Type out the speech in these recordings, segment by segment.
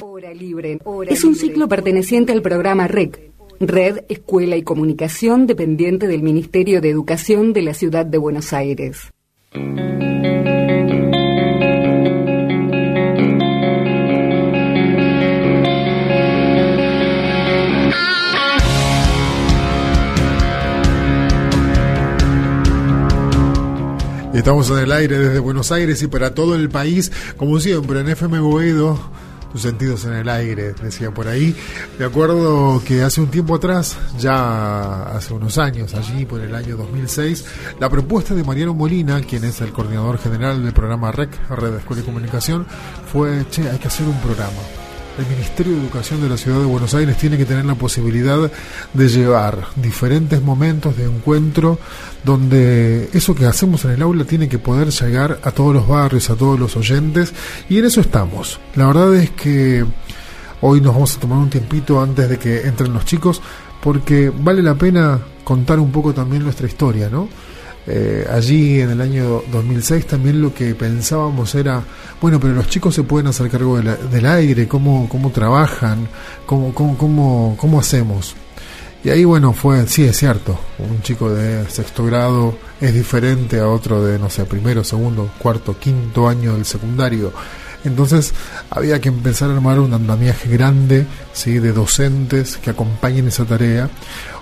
Hora Libre. es un ciclo perteneciente al programa REC, Red Escuela y Comunicación, dependiente del Ministerio de Educación de la Ciudad de Buenos Aires. Estamos en el aire desde Buenos Aires y para todo el país, como siempre, en FM Boedo, tus sentidos en el aire, decía por ahí. Me acuerdo que hace un tiempo atrás, ya hace unos años, allí por el año 2006, la propuesta de Mariano Molina, quien es el coordinador general del programa REC, Red de Escuela y Comunicación, fue, che, hay que hacer un programa el Ministerio de Educación de la Ciudad de Buenos Aires tiene que tener la posibilidad de llevar diferentes momentos de encuentro donde eso que hacemos en el aula tiene que poder llegar a todos los barrios, a todos los oyentes, y en eso estamos. La verdad es que hoy nos vamos a tomar un tiempito antes de que entren los chicos, porque vale la pena contar un poco también nuestra historia, ¿no? Eh, allí en el año 2006 también lo que pensábamos era, bueno, pero los chicos se pueden hacer cargo del aire, cómo, cómo trabajan, cómo, cómo, cómo, cómo hacemos. Y ahí, bueno, fue, sí, es cierto, un chico de sexto grado es diferente a otro de, no sé, primero, segundo, cuarto, quinto año del secundario. Entonces había que empezar a armar un andamiaje grande, ¿sí? de docentes que acompañen esa tarea.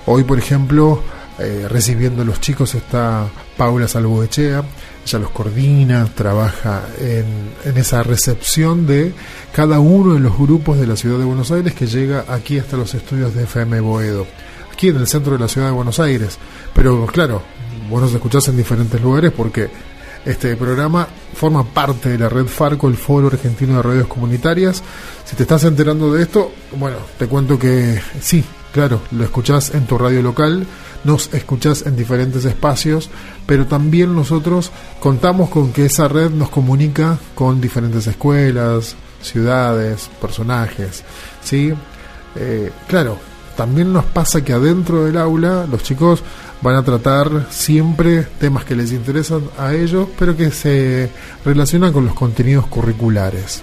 Hoy, por ejemplo, eh, recibiendo a los chicos está Paula Salvoechea, ella los coordina, trabaja en, en, esa recepción de cada uno de los grupos de la ciudad de Buenos Aires que llega aquí hasta los estudios de FM Boedo, aquí en el centro de la ciudad de Buenos Aires. Pero claro, vos nos escuchás en diferentes lugares porque este programa forma parte de la red Farco, el Foro Argentino de Radios Comunitarias. Si te estás enterando de esto, bueno, te cuento que sí, claro, lo escuchás en tu radio local nos escuchás en diferentes espacios, pero también nosotros contamos con que esa red nos comunica con diferentes escuelas, ciudades, personajes, ¿sí? Eh, claro, también nos pasa que adentro del aula los chicos van a tratar siempre temas que les interesan a ellos, pero que se relacionan con los contenidos curriculares.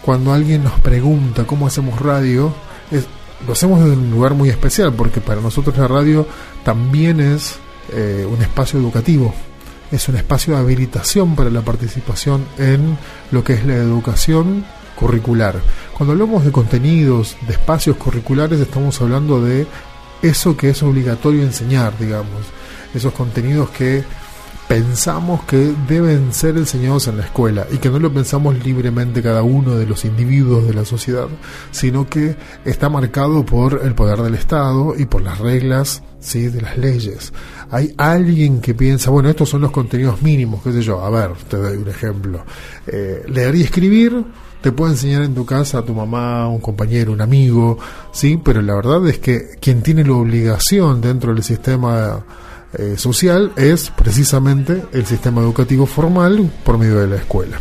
Cuando alguien nos pregunta cómo hacemos radio, es, lo hacemos en un lugar muy especial, porque para nosotros la radio también es eh, un espacio educativo, es un espacio de habilitación para la participación en lo que es la educación curricular. Cuando hablamos de contenidos, de espacios curriculares, estamos hablando de eso que es obligatorio enseñar, digamos, esos contenidos que pensamos que deben ser enseñados en la escuela y que no lo pensamos libremente cada uno de los individuos de la sociedad, sino que está marcado por el poder del Estado y por las reglas ¿sí? de las leyes. Hay alguien que piensa, bueno, estos son los contenidos mínimos, qué sé yo, a ver, te doy un ejemplo. Eh, leer y escribir te puede enseñar en tu casa a tu mamá, un compañero, un amigo, sí, pero la verdad es que quien tiene la obligación dentro del sistema eh, social es precisamente el sistema educativo formal por medio de la escuela.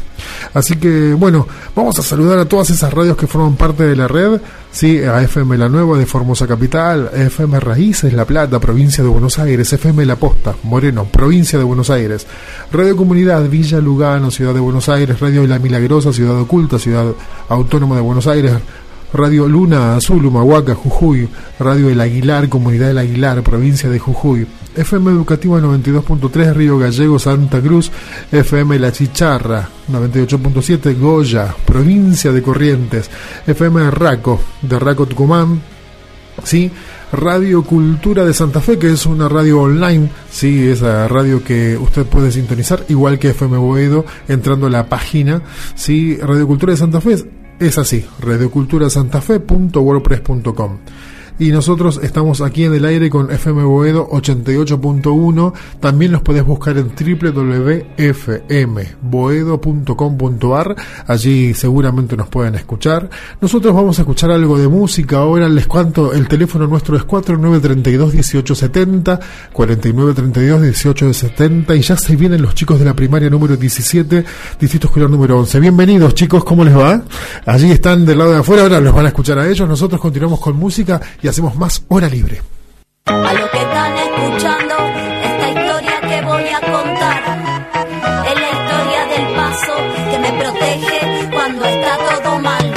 Así que bueno, vamos a saludar a todas esas radios que forman parte de la red, sí, a FM La Nueva de Formosa Capital, FM Raíces La Plata, provincia de Buenos Aires, FM La Posta, Moreno, provincia de Buenos Aires, Radio Comunidad, Villa Lugano, Ciudad de Buenos Aires, Radio La Milagrosa, Ciudad Oculta, Ciudad Autónoma de Buenos Aires, Radio Luna Azul, Humahuaca, Jujuy, Radio El Aguilar, Comunidad del Aguilar, provincia de Jujuy, FM Educativa 92.3 Río Gallego, Santa Cruz, FM La Chicharra 98.7 Goya, provincia de Corrientes, FM Raco, de Raco Tucumán, ¿sí? Radio Cultura de Santa Fe, que es una radio online, sí, esa radio que usted puede sintonizar, igual que FM Boedo, entrando a la página, sí, Radio Cultura de Santa Fe es así, radioculturasantafe.wordpress.com y nosotros estamos aquí en el aire con FM Boedo 88.1. También los podés buscar en www.fmboedo.com.ar. Allí seguramente nos pueden escuchar. Nosotros vamos a escuchar algo de música ahora. Les cuento, el teléfono nuestro es 4932 1870, 4932 1870 y ya se vienen los chicos de la primaria número 17, distrito escolar número 11. Bienvenidos chicos, ¿cómo les va? Allí están del lado de afuera, ahora los van a escuchar a ellos. Nosotros continuamos con música hacemos más hora libre. A los que están escuchando esta historia que voy a contar, es la historia del paso que me protege cuando está todo mal.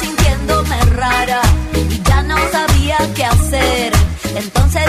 Sintiéndome rara y ya no sabía qué hacer, entonces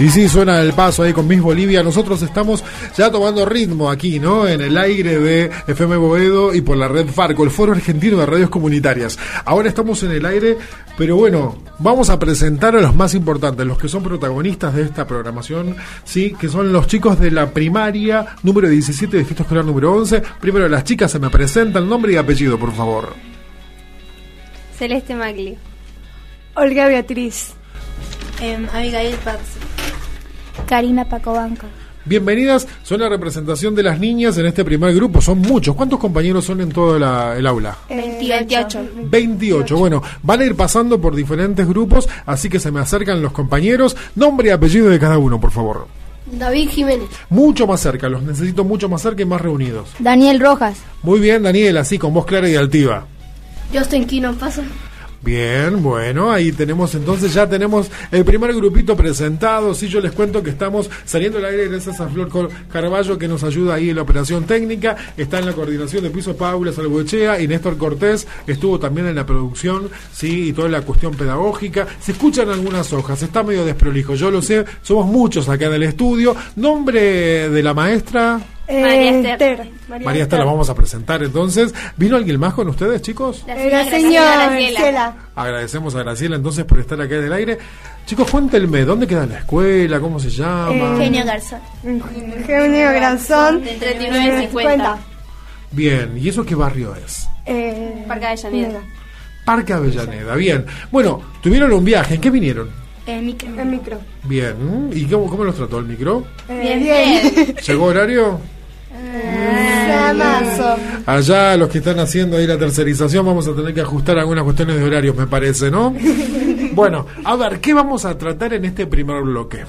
Y sí, suena el paso ahí con Miss Bolivia. Nosotros estamos ya tomando ritmo aquí, ¿no? En el aire de FM Boedo y por la red Farco, el Foro Argentino de Radios Comunitarias. Ahora estamos en el aire, pero bueno, vamos a presentar a los más importantes, los que son protagonistas de esta programación, sí, que son los chicos de la primaria número 17, distrito escolar número 11. Primero las chicas se me presentan, nombre y apellido, por favor. Celeste Magli. Olga Beatriz. Em, Abigail Paz. Karina Pacobanca. Bienvenidas, son la representación de las niñas en este primer grupo, son muchos. ¿Cuántos compañeros son en todo la- el aula? 28. 28. Bueno, van a ir pasando por diferentes grupos, así que se me acercan los compañeros. Nombre y apellido de cada uno, por favor. David Jiménez. Mucho más cerca, los necesito mucho más cerca y más reunidos. Daniel Rojas. Muy bien, Daniel, así con voz clara y altiva. Justin Kino pasa. Bien, bueno, ahí tenemos entonces, ya tenemos el primer grupito presentado. Sí, yo les cuento que estamos saliendo al aire gracias a Flor Carballo que nos ayuda ahí en la operación técnica. Está en la coordinación de piso Paula Salvoechea y Néstor Cortés estuvo también en la producción, sí, y toda la cuestión pedagógica. Se escuchan algunas hojas, está medio desprolijo, yo lo sé, somos muchos acá en el estudio. Nombre de la maestra. Eh, María Esther. Esther. María Esther, la vamos a presentar entonces. ¿Vino alguien más con ustedes, chicos? Eh, La señora Graciela. Graciela. Agradecemos a Graciela entonces por estar acá en el aire. Chicos, cuéntenme, ¿dónde queda la escuela? ¿Cómo se llama? Eh, Genia Garzón. Eugenio Granzón. De 39 a 50. Bien, ¿y eso qué barrio es? Eh, Parque Avellaneda. Parque Avellaneda, bien. Bueno, tuvieron un viaje, ¿en qué vinieron? Eh, micro. el micro. Bien, ¿y cómo, cómo los trató el micro? Eh, bien. ¿Llegó horario? Samazo. Allá los que están haciendo ahí la tercerización vamos a tener que ajustar algunas cuestiones de horarios, me parece, ¿no? bueno, a ver, ¿qué vamos a tratar en este primer bloque?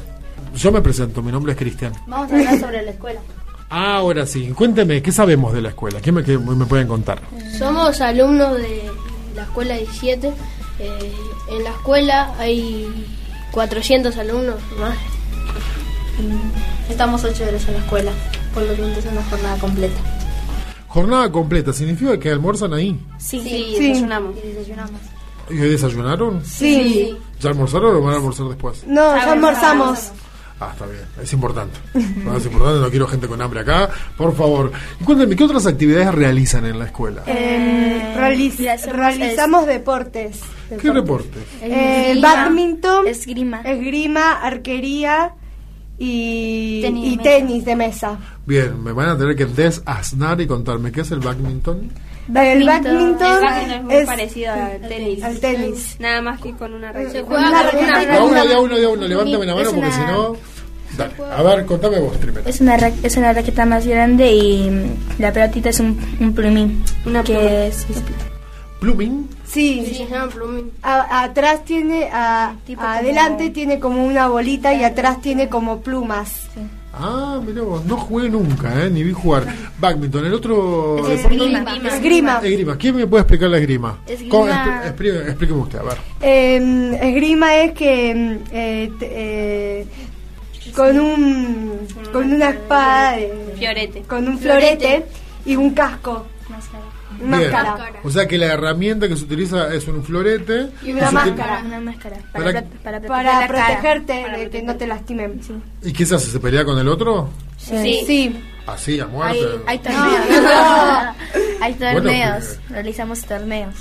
Yo me presento, mi nombre es Cristian. Vamos a hablar sobre la escuela. Ahora sí, cuénteme, ¿qué sabemos de la escuela? ¿Qué me, qué me pueden contar? Somos alumnos de la escuela 17. Eh, en la escuela hay 400 alumnos más. Estamos 8 horas en la escuela, por lo tanto es una jornada completa. Jornada completa, ¿significa que almuerzan ahí? Sí, Sí. desayunamos. Y desayunamos. ¿Y hoy desayunaron? Sí. ¿Ya almorzaron o van a almorzar después? No, ya almorzamos. Ah, está bien, es importante. No, es importante, no quiero gente con hambre acá, por favor. Y cuéntenme, ¿qué otras actividades realizan en la escuela? Eh, realiz- realizamos deportes. ¿Qué reportes? Eh, badminton, Esgrima. esgrima, arquería y Tenis y tenis de mesa. Bien, me van a tener que desasnar y contarme qué es el badminton. El Badminton. badminton El badminton es muy es parecido al tenis. al tenis. Nada más que con una raqueta. Se Con una De a uno, una- de a uno, de a uno, levántame la mano Es porque una- si no... Dale, a ver, contame vos primero. Es una, es una raqueta más grande y la pelotita es un, un plumín. Una que pluma. es, Pluming. Sí. Sí, plumín. A- atrás tiene, a- Tipo adelante como- tiene como una bolita y atrás tiene como plumas. Ah, mira vos, no jugué nunca, ¿eh? Ni vi jugar. Badminton, el otro... Es esgrima. Esgrima. Esgrima. ¿Quién me puede explicar la esgrima? Esgrima- Explíqueme usted, a ver. Eh, esgrima es que mm, eh, te- eh, con un con una espada, de- Fiorete. con un florete y un casco, una Bien. máscara. O sea que la herramienta que se utiliza es un florete. Y una máscara. una máscara Para- para, para cara. protegerte de que no te lastimen. ¿Y qué se hace? ¿Se pelea con el otro? Eh, sí. Así, a muerte. Hay, hay torneos. hay torneos. porque- Realizamos torneos.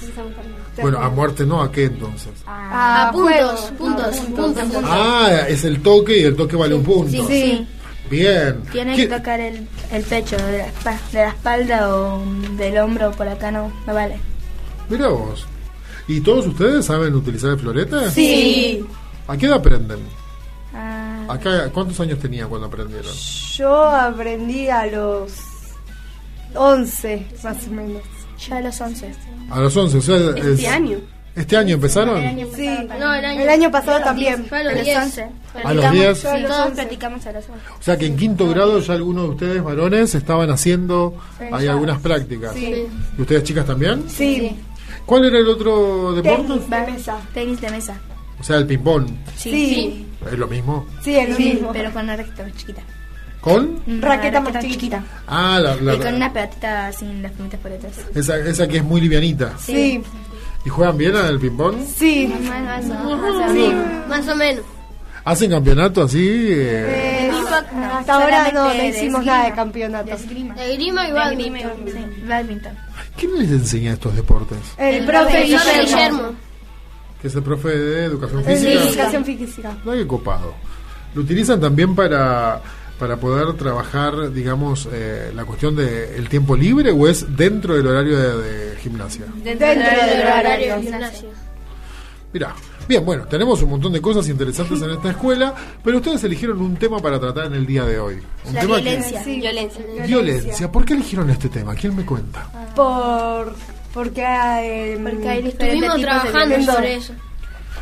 Bueno, a muerte no, ¿a qué entonces? A Ah, puntos, puntos, puntos, puntos. Ah, es el toque y el toque vale un punto. Sí. Bien. Tiene ¿Qué- que tocar el, el pecho de la, espa- de la espalda o del hombro por acá no, no vale. Mira vos. ¿Y todos ustedes saben utilizar el florete? Sí. ¿A qué edad aprenden? Ah, Acá, ¿Cuántos años tenían cuando aprendieron? Yo aprendí a los 11, más o menos. ya a los 11. A los 11, o sea, Este es- año. ¿Este año empezaron? Sí. No, el año, El año pasado también. Fue a los los 10. 11. A los 10. Sí, a los todos 11. practicamos a los 11. O sea que en quinto grado ya algunos de ustedes varones estaban haciendo hay ya. algunas prácticas. Sí. ¿Y ustedes chicas también? Sí. ¿Cuál era el otro deporte? Tenis de mesa. Tenis de mesa. O sea, el ping-pong. Sí, Sí. ¿Es lo mismo? Sí, es lo Sí, mismo. pero con una raqueta más chiquita. ¿Con? Una Raqueta más chiquita. Ah, la, la- Y con una pelotita sin las plumitas por detrás. esa, esa que es muy livianita. Sí. ¿Y juegan bien al ping-pong? Sí. Más, más, más, Sí. Más o menos. ¿Hacen campeonato así? eh? Eh, no, hasta ahora no, no hicimos nada de campeonato. De esgrima. De grima y De esgrima y- badminton. sí. ¿Quién les enseña estos deportes? El El profe Guillermo. Guillermo. ¿Que es el profe de educación El de física? educación física. No hay copado. Lo utilizan también para, para poder trabajar, digamos, eh, la cuestión del tiempo libre o es dentro del horario de, de gimnasia. Dentro del Horario horario. de gimnasio. Mira, bien, bueno, tenemos un montón de cosas interesantes en esta escuela, pero ustedes eligieron un tema para tratar en el día de hoy. Un La tema que- violencia. Sí. Violencia. Violencia. ¿Por qué eligieron este tema? ¿Quién me cuenta? Por, porque hay, Porque Estuvimos de trabajando violencia. sobre eso.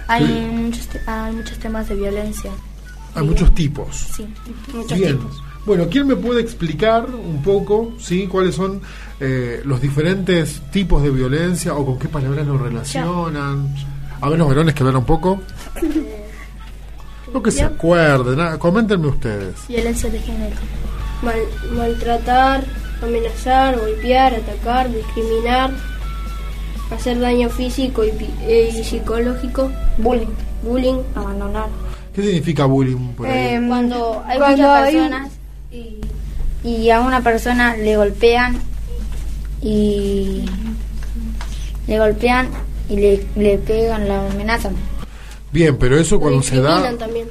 Hay muchos, hay muchos temas de violencia. Hay muchos tipos. Sí. Bien. Bueno, ¿quién me puede explicar un poco, sí, cuáles son eh, los diferentes tipos de violencia o con qué palabras lo relacionan? A ver, los varones que hablan un poco. Lo que se acuerden, ah, coméntenme ustedes. Violencia de género. Mal- maltratar, amenazar, golpear, atacar, discriminar, hacer daño físico y, pi- eh, y psicológico, Bullying. bullying, Abandonar. ¿Qué significa bullying por ahí? Em, Cuando hay Cuando muchas hay- personas y, y a una persona le golpean y le golpean y le, le pegan, la amenazan. Bien, pero eso cuando se da... también.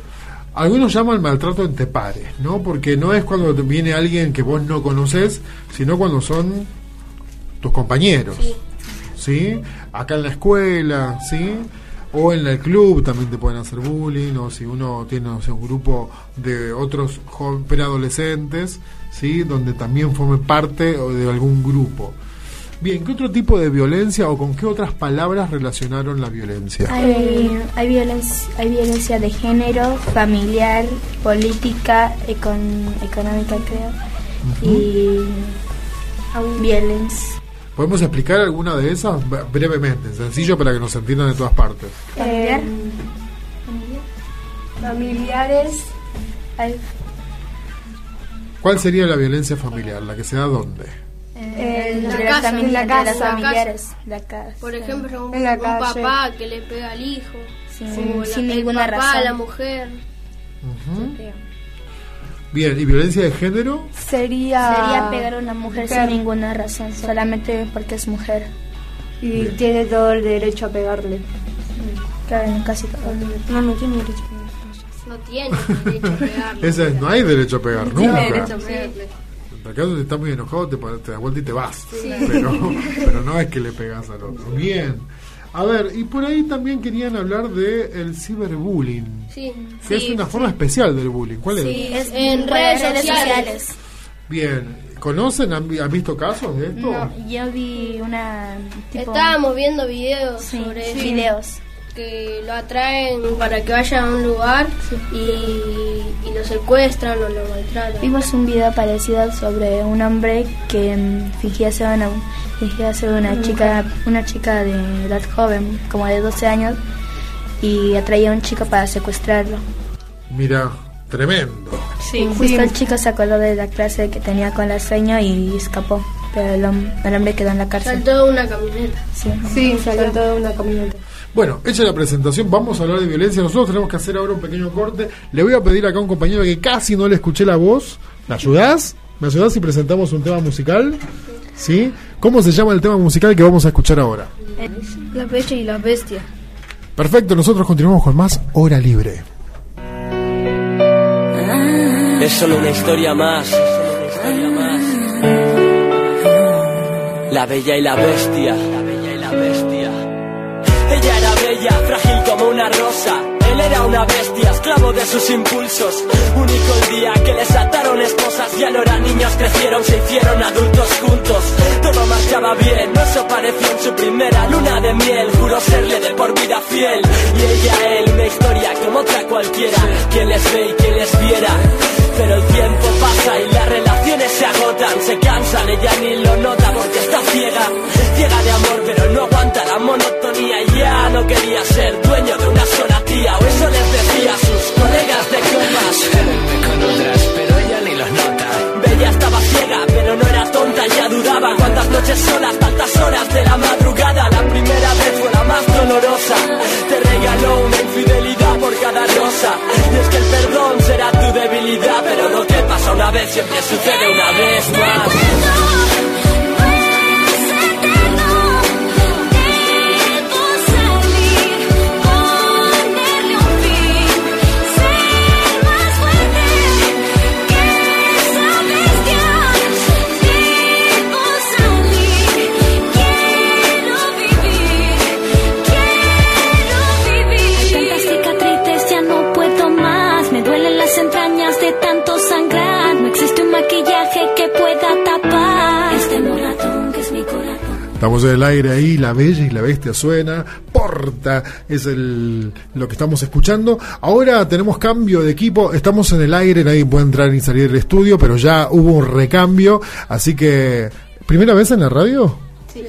Algunos llaman maltrato entre pares, ¿no? Porque no es cuando viene alguien que vos no conoces, sino cuando son tus compañeros. Sí. Acá en la escuela, ¿sí? O en el club también te pueden hacer bullying, o si uno tiene no sé, un grupo de otros preadolescentes, ¿sí? Donde también forme parte de algún grupo. Bien, ¿qué otro tipo de violencia o con qué otras palabras relacionaron la violencia? Hay, hay, violencia, hay violencia de género, familiar, política, econ- económica creo. Y violencia. ¿Podemos explicar alguna de esas Bre- brevemente, sencillo para que nos entiendan de todas partes? Familiar. em, familiares. ¿Cuál sería la violencia familiar? ¿La que se da dónde? eh, En la casa, en la casa. familiares. La casa. Por ejemplo, un, En la un papá que le pega al hijo, sin, o la- sin el ninguna papá razón. a la mujer. Ujú. Bien, ¿y violencia de género? Sería. Sería pegar a una mujer sin ninguna razón, solamente porque es mujer. Y tiene todo el derecho a pegarle. Claro, casi todo. No, no tiene derecho. No tiene derecho a pegarle. Esa es- no hay derecho a pegar, nunca. derecho a pegarle. En caso si estás muy enojado, te, te das vuelta y te vas. Pero, pero no es que le pegas al otro. Bien. A ver, y por ahí también querían hablar de el ciberbullying, Sí. que es una forma especial del bullying. ¿Cuál es? Es en redes sociales. Bien, ¿conocen? ¿Han, vi- han visto casos de esto? No, yo vi una. Tipo, Estábamos viendo videos sí, sobre videos. Que lo atraen para que vaya a un lugar y, y lo secuestran o lo maltratan. Vimos un video parecido sobre un hombre que mm, fingía ser una, fingía ser una chica, una chica de edad joven, como de 12 años, y atraía a un chico para secuestrarlo. Mira, tremendo. Sí. Justo el chico se acordó de la clase que tenía con la sueño y escapó, pero el, hom- el hombre quedó en la cárcel. Saltó de una camioneta. Sí. Sí, salió toda una camioneta. Bueno, hecha la presentación, vamos a hablar de violencia. Nosotros tenemos que hacer ahora un pequeño corte. Le voy a pedir acá a un compañero que casi no le escuché la voz. ¿Me ayudás? ¿Me ayudás si presentamos un tema musical? ¿Sí? ¿Cómo se llama el tema musical que vamos a escuchar ahora? La bella y la bestia. Perfecto, nosotros continuamos con más Hora Libre. Es solo una historia más. La bella y la bestia. La bella y la bestia. Frágil como una rosa. Él era una bestia, esclavo de sus impulsos. Único el día que les ataron esposas y ahora niños crecieron, se hicieron adultos juntos. Todo marchaba bien, no eso pareció en su primera luna de miel. Juró serle de por vida fiel. Y ella, él, una historia como otra cualquiera. Quien les ve y quien les viera. Pero el tiempo pasa y las relaciones se agotan, se cansan, ella ni lo nota porque está ciega, ciega de amor, pero no aguanta la monotonía no quería ser dueño de una sola tía, o eso les decía a sus colegas de comas. con otras, pero ella ni los nota. Bella estaba ciega, pero no era tonta, ya dudaba cuántas noches solas, tantas horas de la madrugada, la primera vez fue la más dolorosa, te regaló una infidelidad por cada rosa, y es que el perdón será tu debilidad, pero lo que pasa una vez siempre sucede una vez más. Estamos en el aire ahí, la bella y la bestia suena, porta, es el, lo que estamos escuchando. Ahora tenemos cambio de equipo, estamos en el aire, nadie puede entrar ni salir del estudio, pero ya hubo un recambio, así que, ¿primera vez en la radio? Sí.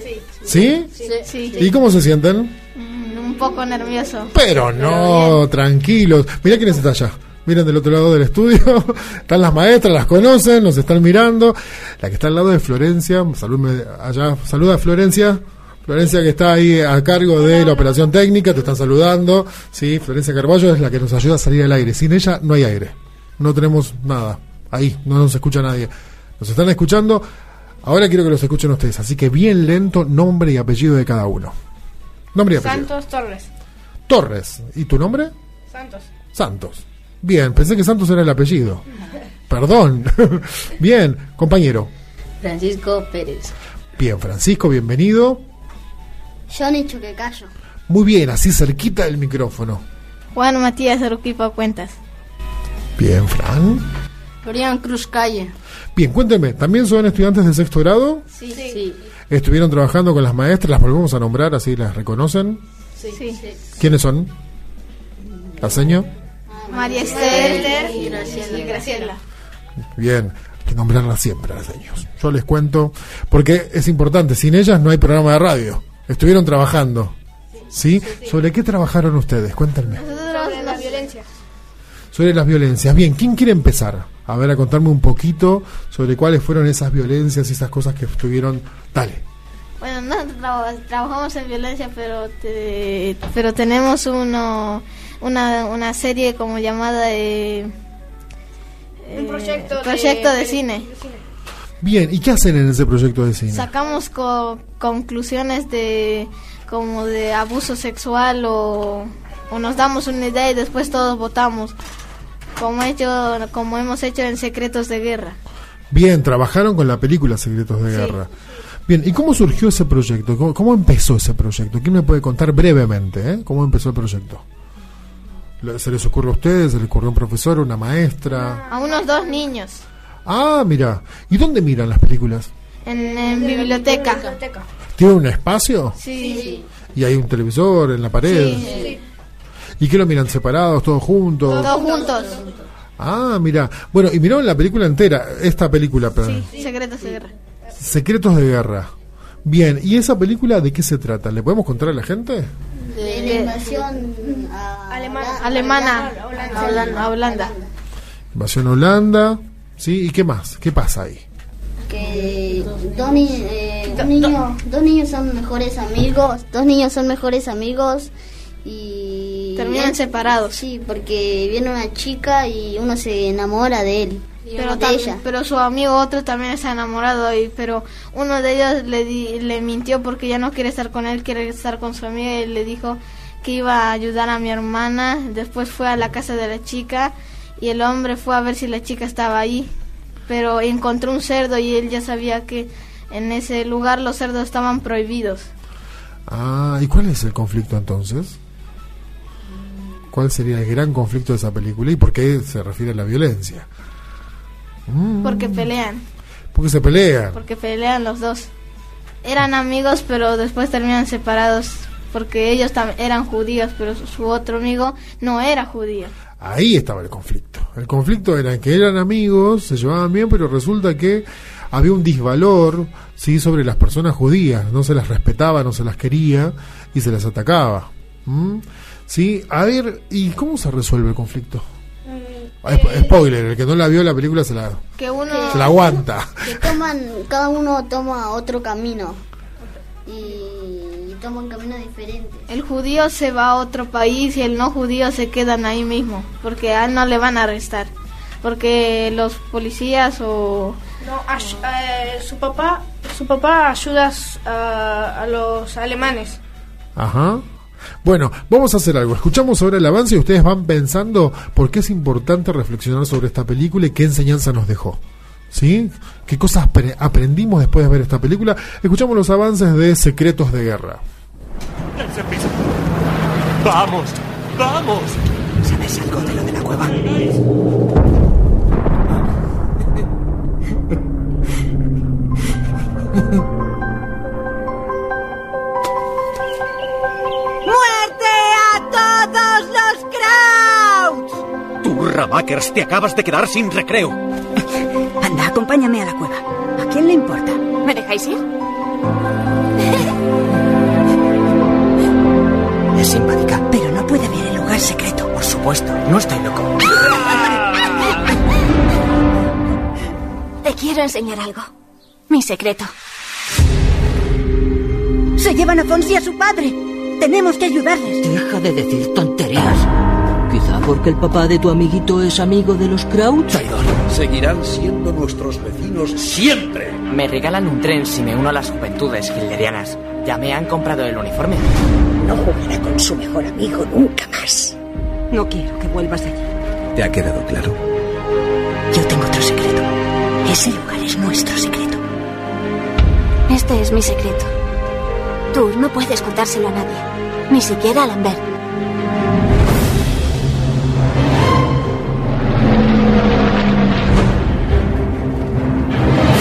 ¿Sí? Sí. ¿Y cómo se sienten? Mm, Un poco nervioso. Pero no, tranquilos. Mira quién está allá. Miren del otro lado del estudio. Están las maestras, las conocen, nos están mirando. La que está al lado de Florencia. Saludme allá. Saluda a Florencia. Florencia que está ahí a cargo de la operación técnica, te está saludando. Sí, Florencia Carballo es la que nos ayuda a salir al aire. Sin ella no hay aire. No tenemos nada. Ahí, no nos escucha nadie. Nos están escuchando. Ahora quiero que los escuchen ustedes. Así que bien lento, nombre y apellido de cada uno. Nombre y apellido. Santos Torres. Torres. ¿Y tu nombre? Santos. Santos. Bien, pensé que Santos era el apellido. Perdón. Bien, compañero. Francisco Pérez. Bien, Francisco, bienvenido. Johnny Choquecayo. Muy bien, así cerquita del micrófono. Juan Matías Aruquipa Cuentas. Bien, Fran. Florian Cruz Calle. Bien, cuénteme, ¿también son estudiantes de sexto grado? Sí. Sí. ¿Estuvieron trabajando con las maestras? ¿Las volvemos a nombrar así las reconocen? Sí. ¿Quiénes son? ¿La seño? María Esther Y Graciela. y Graciela. Bien, hay que nombrarlas siempre a las seños. Yo les cuento, porque es importante, sin ellas no hay programa de radio. Estuvieron trabajando. ¿Sí? ¿Sobre qué trabajaron ustedes? Cuéntenme. Sobre la violencia. Sobre las violencias. Bien, ¿quién quiere empezar? A ver, a contarme un poquito sobre cuáles fueron esas violencias y esas cosas que estuvieron. Dale. Bueno, no traba- trabajamos en violencia, pero te- pero tenemos uno una, una serie como llamada eh, Un eh, proyecto de- proyecto de de- cine. Bien, ¿y qué hacen en ese proyecto de cine? Sacamos co- conclusiones de como de abuso sexual o, o nos damos una idea y después todos votamos. Como hecho como hemos hecho en Secretos de Guerra. Bien, trabajaron con la película Secretos de Guerra. Bien, ¿y cómo surgió ese proyecto? ¿Cómo, cómo empezó ese proyecto? ¿Quién me puede contar brevemente eh? cómo empezó el proyecto? ¿Le- ¿Se les ocurre a ustedes? ¿Se les ocurrió a un profesor, una maestra? A unos dos niños Ah, mira. ¿Y dónde miran las películas? en, en biblioteca. ¿Tienen un espacio? Sí. ¿Y hay un televisor en la pared? Sí. ¿Y qué lo miran separados, todos juntos? Todos juntos. Ah, mira. Bueno, y miraron la película entera, esta película, perdón. Sí, Secretos de Guerra. Secretos de Guerra. Bien, ¿y esa película de qué se trata? ¿Le podemos contar a la gente? De la invasión a Alemana. Alemana. Holanda. A Holanda. a Holanda. Invasión a Holanda, ¿sí? ¿Y qué más? ¿Qué pasa ahí? que dos, ni- eh, dos niños, dos niños son mejores amigos, dos niños son mejores amigos y Terminan separados. Sí, porque viene una chica y uno se enamora de él. Pero, de ella. pero su amigo otro también está enamorado y pero uno de ellos le di- le mintió porque ya no quiere estar con él, quiere estar con su amiga y le dijo que iba a ayudar a mi hermana. Después fue a la casa de la chica y el hombre fue a ver si la chica estaba ahí, pero encontró un cerdo y él ya sabía que en ese lugar los cerdos estaban prohibidos. Ah, ¿y cuál es el conflicto entonces? ¿Cuál sería el gran conflicto de esa película y por qué se refiere a la violencia? Mm, Porque pelean, porque se pelean. porque pelean los dos. Eran amigos, pero después terminan separados porque ellos eran judíos, pero su- su otro amigo no era judío. Ahí estaba el conflicto. El conflicto era que eran amigos, se llevaban bien, pero resulta que había un disvalor sí sobre las personas judías, no se las respetaba, no se las quería y se las atacaba. ¿Mm? Sí, a ver, ¿y cómo se resuelve el conflicto? Ah, spo- Spoiler, el que no la vio la película se la, Que uno se la aguanta. Que toman, cada uno toma otro camino. Y toman caminos diferentes. el judío se va a otro país y el no judío se quedan ahí mismo, porque a él no le van a arrestar, porque los policías o No, ay- eh, su papá, su papá ayuda a, a los alemanes. Ajá. Bueno, vamos a hacer algo. Escuchamos ahora el avance y ustedes van pensando por qué es importante reflexionar sobre esta película y qué enseñanza nos dejó. ¿Sí? ¿Qué cosas apre- aprendimos después de ver esta película? Escuchamos los avances de Secretos de Guerra. ¡Dense prisa! ¡Vamos! ¡Vamos! ¿Sabes algo de lo de la cueva? todos los Krauts! Tú, Rabakers, te acabas de quedar sin recreo. Anda, acompáñame a la cueva. ¿A quién le importa? ¿Me dejáis ir? Es simpática. Pero no puede ver el lugar secreto. Por supuesto, no estoy loco. Te quiero enseñar algo. Mi secreto. Se llevan a Fonsi a su padre. Tenemos que ayudarles. Deja de decir tonterías. Quizá porque el papá de tu amiguito es amigo de los Krauts. Traidor. Seguirán siendo nuestros vecinos siempre. Me regalan un tren si me uno a las juventudes hitlerianas. Ya me han comprado el uniforme. No jugará con su mejor amigo nunca más. No quiero que vuelvas de allí. ¿Te ha quedado claro? Yo tengo otro secreto. Ese lugar es nuestro secreto. Este es mi secreto. Tú no puedes contárselo a nadie. Ni siquiera a Lambert.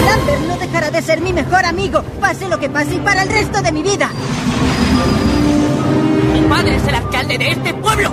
Lambert no dejará de ser mi mejor amigo, pase lo que pase y para el resto de mi vida. Mi padre es el alcalde de este pueblo.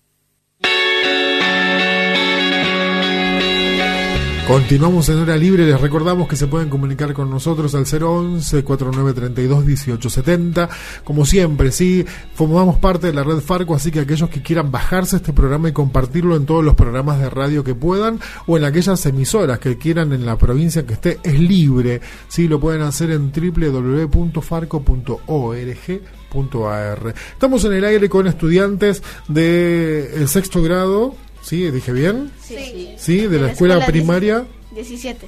Continuamos en hora libre, les recordamos que se pueden comunicar con nosotros al 011 4932 1870. Como siempre, sí, formamos parte de la red Farco, así que aquellos que quieran bajarse este programa y compartirlo en todos los programas de radio que puedan o en aquellas emisoras que quieran en la provincia que esté, es libre. Sí, lo pueden hacer en www.farco.org.ar. Estamos en el aire con estudiantes del sexto grado. ¿Sí? ¿Dije bien? Sí. Sí, de la escuela primaria. 17.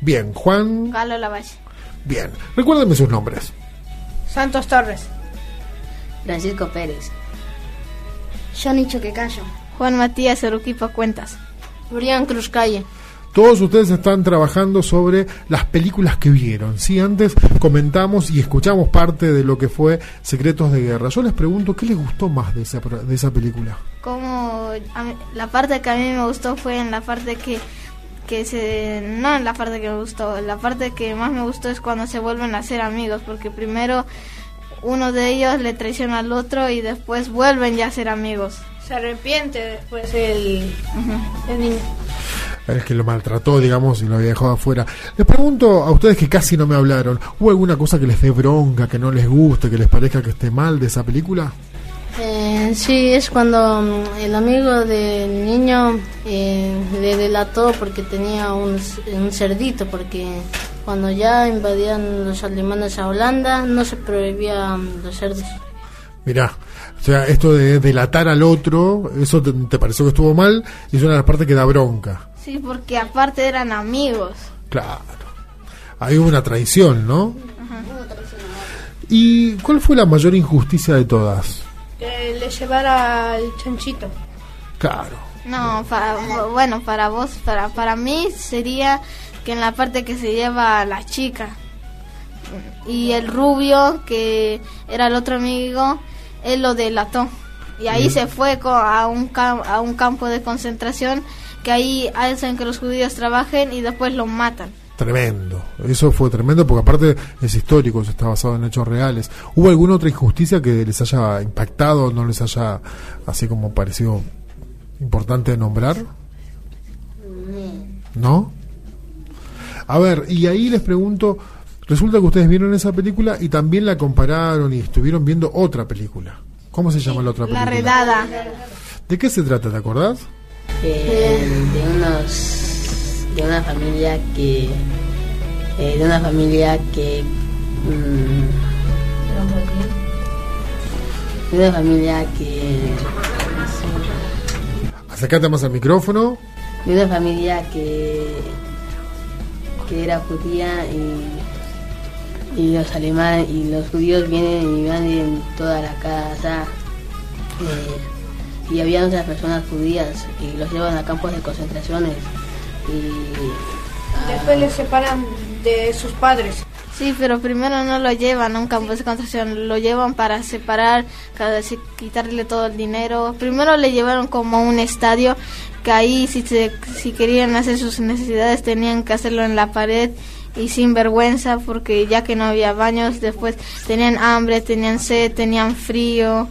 Bien, Juan. Galo Lavalle. Bien, recuérdenme sus nombres. Santos Torres. Francisco Pérez. Johnny Choquecayo. Juan Matías Eruquipa Cuentas. Brian Cruz Calle. Todos ustedes están trabajando sobre las películas que vieron. Sí, antes comentamos y escuchamos parte de lo que fue Secretos de Guerra. Yo les pregunto, ¿qué les gustó más de esa, pro- de esa película? Como mí- la parte que a mí me gustó fue en la parte que que se no en la parte que me gustó, la parte que más me gustó es cuando se vuelven a ser amigos, porque primero uno de ellos le traiciona al otro y después vuelven ya a ser amigos. Se arrepiente después el, el niño. Es que lo maltrató, digamos, y lo había dejado afuera. Les pregunto a ustedes que casi no me hablaron, ¿hubo alguna cosa que les dé bronca, que no les guste, que les parezca que esté mal de esa película? Eh, sí, es cuando mm, el amigo del niño eh, le delató porque tenía un, un cerdito, porque cuando ya invadían los alemanes a Holanda no se prohibían los cerdos. Mirá, o sea, esto de delatar al otro, eso te, te pareció que estuvo mal y es una de las partes que da bronca. Sí, porque aparte eran amigos. Claro. Ahí hubo una traición, ¿no? ¿Y cuál fue la mayor injusticia de todas? Que le llevara al chanchito. Claro. No, para, bueno, para vos, para, para mí sería que en la parte que se lleva a la chica y el rubio, que era el otro amigo, él lo delató. Y ahí Bien. se fue co- a un, a un campo de concentración que ahí hacen que los judíos trabajen y después los matan. Tremendo. Eso fue tremendo porque aparte es histórico, eso está basado en hechos reales. ¿Hubo alguna otra injusticia que les haya impactado, no les haya así como parecido importante nombrar? ¿No? A ver, y ahí les pregunto, resulta que ustedes vieron esa película y también la compararon y estuvieron viendo otra película. ¿Cómo se llama la otra La película? redada. ¿De qué se trata, te acordás? Eh, de unos de una familia que eh, de una familia que mm, de una familia que Acércate más al micrófono. de una familia que que era judía y, y los alemanes y los judíos vienen y van en toda la casa eh, y había otras personas judías y los llevan a campos de concentraciones y Después le separan de sus padres. Sí, pero primero no lo llevan a un campo de concentración, lo llevan para separar, cada vez quitarle todo el dinero. Primero le llevaron como a un estadio que ahí si, se, si querían hacer sus necesidades tenían que hacerlo en la pared y sin vergüenza porque ya que no había baños, después tenían hambre, tenían sed, tenían frío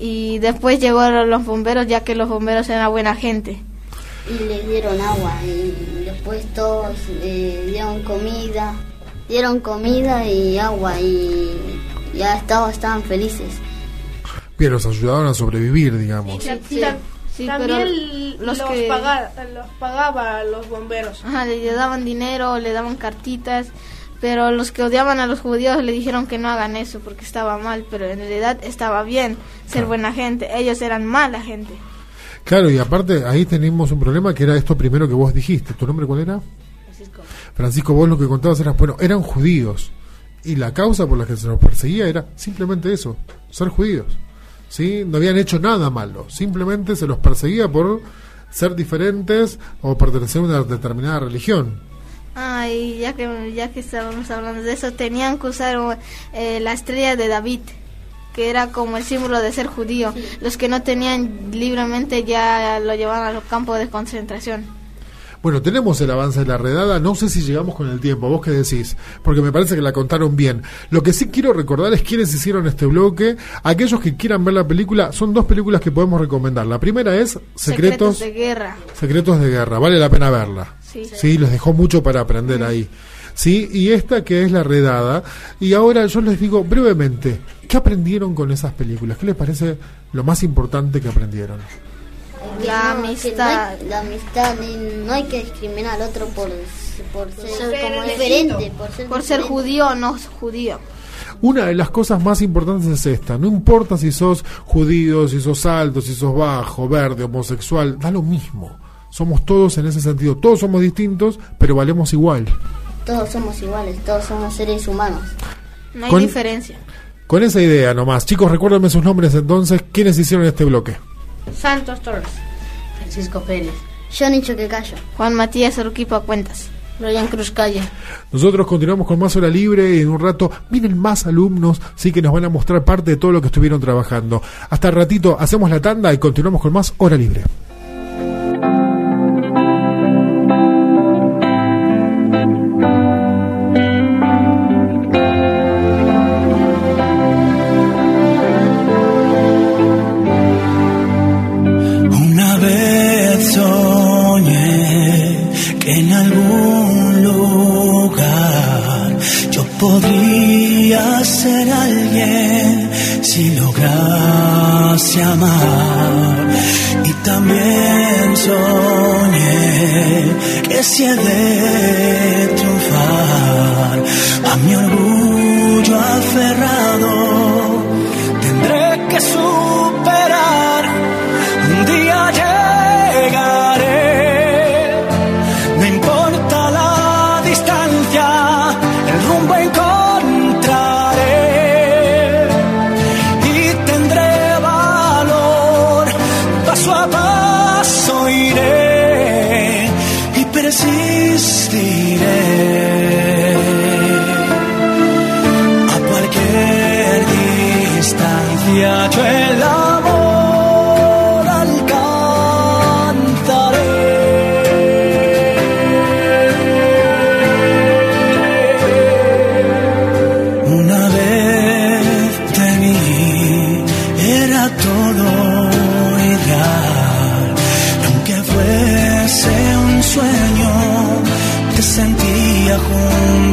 y después llegaron los bomberos ya que los bomberos eran buena gente. y les dieron agua y después todos eh, dieron comida dieron comida y agua y ya estaban, estaban felices Bien, los ayudaron a sobrevivir, digamos. Sí. Sí, también pero los, los que- paga- los pagaba a los bomberos. Ajá, le daban dinero, le daban cartitas, pero los que odiaban a los judíos le dijeron que no hagan eso porque estaba mal, pero en realidad estaba bien ser buena gente. Ellos eran mala gente. Claro, y aparte ahí tenemos un problema que era esto primero que vos dijiste. ¿Tu nombre cuál era? Francisco. Francisco, vos lo que contabas era, bueno, eran judíos. Y la causa por la que se los perseguía era simplemente eso, ser judíos. ¿Sí? No habían hecho nada malo, simplemente se los perseguía por ser diferentes o pertenecer a una determinada religión. Ah, y ya que, ya que estábamos hablando de eso, tenían que usar eh, la estrella de David, que era como el símbolo de ser judío. Los que no tenían libremente ya lo llevaban a los campos de concentración. Bueno, tenemos el avance de la redada, no sé si llegamos con el tiempo, vos qué decís, porque me parece que la contaron bien. Lo que sí quiero recordar es quiénes hicieron este bloque. Aquellos que quieran ver la película, son dos películas que podemos recomendar. La primera es Secretos, de guerra. Secretos de Guerra, vale la pena verla. Sí. Sí, les dejó mucho para aprender ahí. Sí, y esta que es la redada. Y ahora yo les digo brevemente, ¿qué aprendieron con esas películas? ¿Qué les parece lo más importante que aprendieron? La amistad. no hay- la amistad no hay que discriminar al otro por, por ser, ser como distinto. diferente por ser, Por ser diferente. judío o no judío. Una de las cosas más importantes es esta, no importa si sos judío, si sos alto, si sos bajo, verde, homosexual, da lo mismo. Somos todos en ese sentido, todos somos distintos, pero valemos igual. todos somos iguales todos somos seres humanos No hay Con- diferencia. Con esa idea nomás. Chicos, recuérdenme sus nombres entonces, ¿quiénes hicieron este bloque? Santos Torres. Francisco Pérez Johnny Choquecayo Juan Matías Aruquipa Cuentas. Brian Cruz Calle Nosotros continuamos con más hora libre y en un rato vienen más alumnos, sí que nos van a mostrar parte de todo lo que estuvieron trabajando. Hasta el ratito hacemos la tanda y continuamos con más hora libre. Ser alguien si lograse amar. Y también soñé que si he de triunfar a mi orgullo aferrado,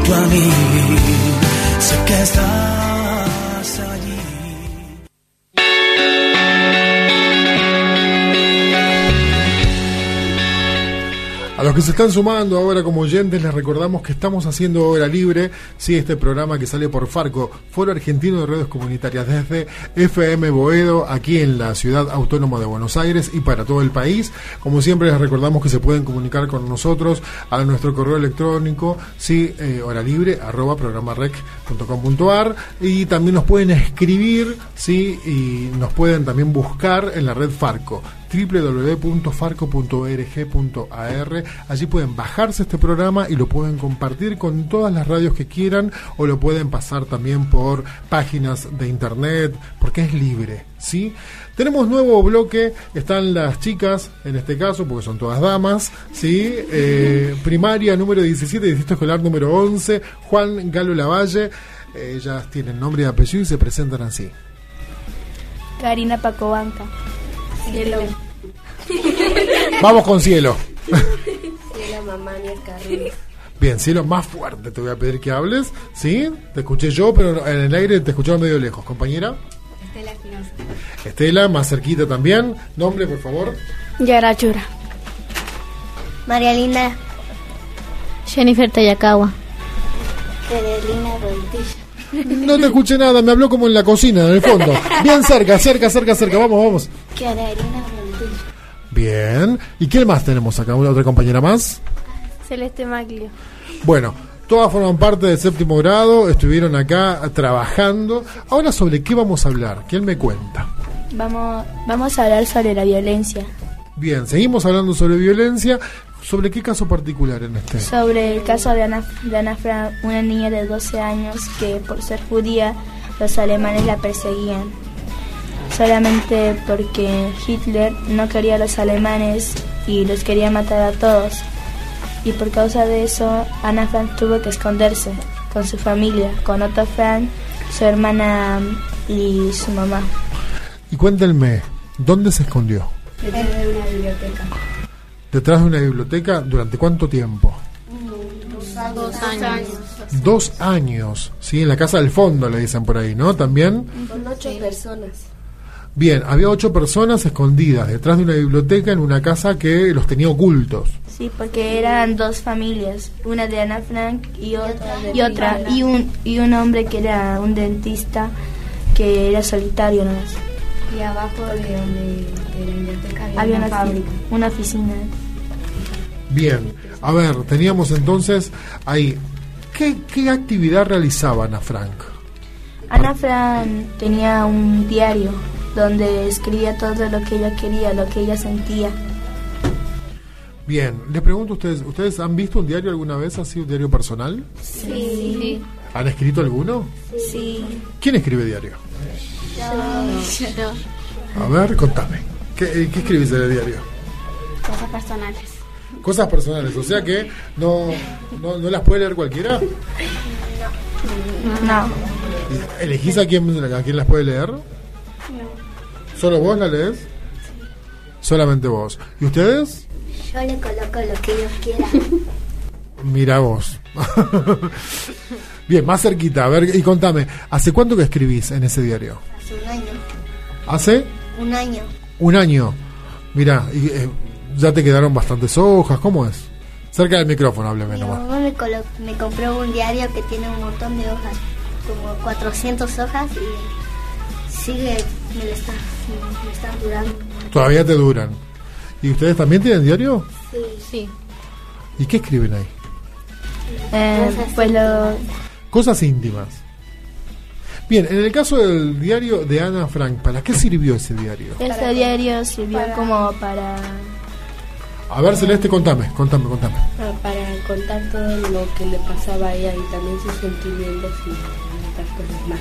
junto a mí. Sé que estás que se están sumando ahora como oyentes, les recordamos que estamos haciendo Hora Libre, sí, este programa que sale por Farco, Foro Argentino de Redes Comunitarias, desde FM Boedo, aquí en la ciudad autónoma de Buenos Aires y para todo el país. Como siempre, les recordamos que se pueden comunicar con nosotros a nuestro correo electrónico, sí, eh, hora libre, arroba programarec.com.ar y también nos pueden escribir, sí, y nos pueden también buscar en la red Farco www.farco.org.ar. Allí pueden bajarse este programa y lo pueden compartir con todas las radios que quieran o lo pueden pasar también por páginas de internet porque es libre, ¿sí? Tenemos nuevo bloque, están las chicas, en este caso, porque son todas damas, ¿sí? Eh, primaria número 17, distrito escolar número 11, Juan Galo Lavalle. Ellas tienen nombre y apellido y se presentan así. Karina Pacobanca. Cielo. Vamos con cielo. Cielo, mamá, Carrillo. Bien, cielo, más fuerte te voy a pedir que hables, ¿sí? Te escuché yo, pero en el aire te escuchaba medio lejos. Compañera. Estela Espinosa. Estela, más cerquita también. Nombre, por favor. Yarachura. María Linda. Jennifer Tayakawa. Edelina Rodilla. No te escuché nada, me habló como en la cocina, en el fondo. Bien cerca, cerca, cerca, cerca. Vamos, vamos. Bien. ¿Y quién más tenemos acá? ¿Una otra compañera más? Celeste Maglio. Bueno, todas forman parte del séptimo grado, estuvieron acá trabajando. Ahora, ¿sobre qué vamos a hablar? ¿Quién me cuenta? Vamos, vamos a hablar sobre la violencia. Bien, seguimos hablando sobre violencia. ¿Sobre qué caso particular en este? Sobre el caso de Ana, de Ana Frank, una niña de 12 años que por ser judía los alemanes la perseguían. Solamente porque Hitler no quería a los alemanes y los quería matar a todos. Y por causa de eso, Ana Frank tuvo que esconderse con su familia, con Otto Frank, su hermana y su mamá. Y cuéntenme, ¿dónde se escondió? De una biblioteca. ¿Detrás de una biblioteca? ¿Durante cuánto tiempo? Dos años. Dos años, ¿sí? En la casa del fondo le dicen por ahí, ¿no? También. Con ocho personas. Bien, había ocho personas escondidas detrás de una biblioteca en una casa que los tenía ocultos. Sí, porque eran dos familias, una de Ana Frank y otra y, otra, Fernanda. y un y un hombre que era un dentista que era solitario ¿no? Y abajo de, donde, de la biblioteca había, había una, una, fábrica. una oficina. Bien, a ver, teníamos entonces ahí, ¿qué, qué actividad realizaba Ana Frank? Ana Frank tenía un diario donde escribía todo lo que ella quería, lo que ella sentía. Bien, les pregunto a ustedes, ¿ustedes han visto un diario alguna vez así, un diario personal? Sí. ¿Han escrito alguno? Sí. ¿Quién escribe diario? A ver, contame. ¿Qué, qué escribís en el diario? Cosas personales. Cosas personales, o sea que no, no, no las puede leer cualquiera. No. ¿Elegís a quién, a quién las puede leer? ¿Solo vos la lees? Solamente vos. ¿Y ustedes? Yo le coloco lo que ellos quieran. Mira vos. Bien, más cerquita. A ver, y contame, ¿hace cuánto que escribís en ese diario? Hace un año. ¿Hace? Un año. Un año. Mira, y, eh, ya te quedaron bastantes hojas. ¿Cómo es? Cerca del micrófono, hábleme Mi nomás. mamá me, me compró un diario que tiene un montón de hojas, como 400 hojas y sigue, me lo está, me están durando. Todavía te duran. ¿Y ustedes también tienen diario? Sí. sí. ¿Y qué escriben ahí? Eh, pues lo, Cosas íntimas. Bien, en el caso del diario de Ana Frank, ¿para qué sirvió ese diario? este diario sirvió como para A ver, Celeste, contame, contame, contame. Ah, para contar todo lo que le pasaba a ella y también sus sentimientos y otras cosas más.